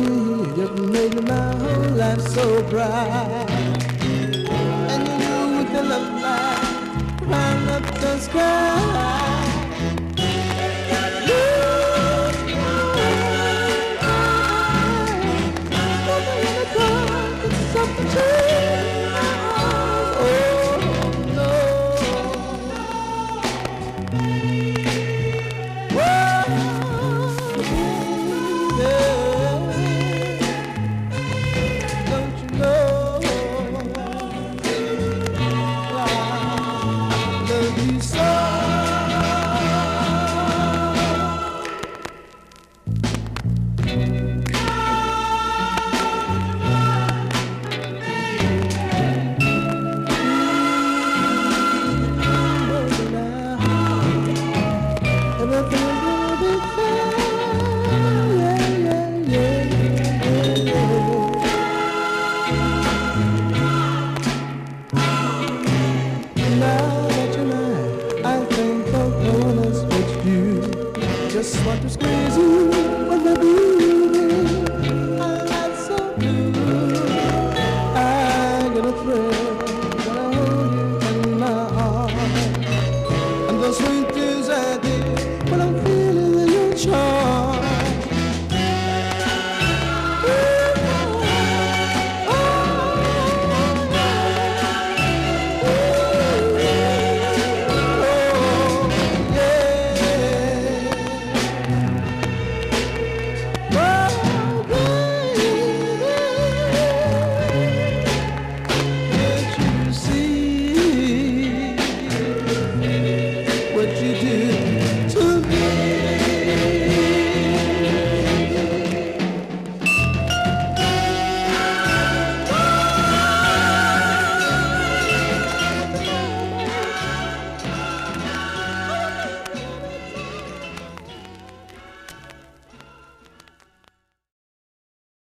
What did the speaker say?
you've made my whole life so bright. And you with the love light, climb up the sky. Squeeze you when the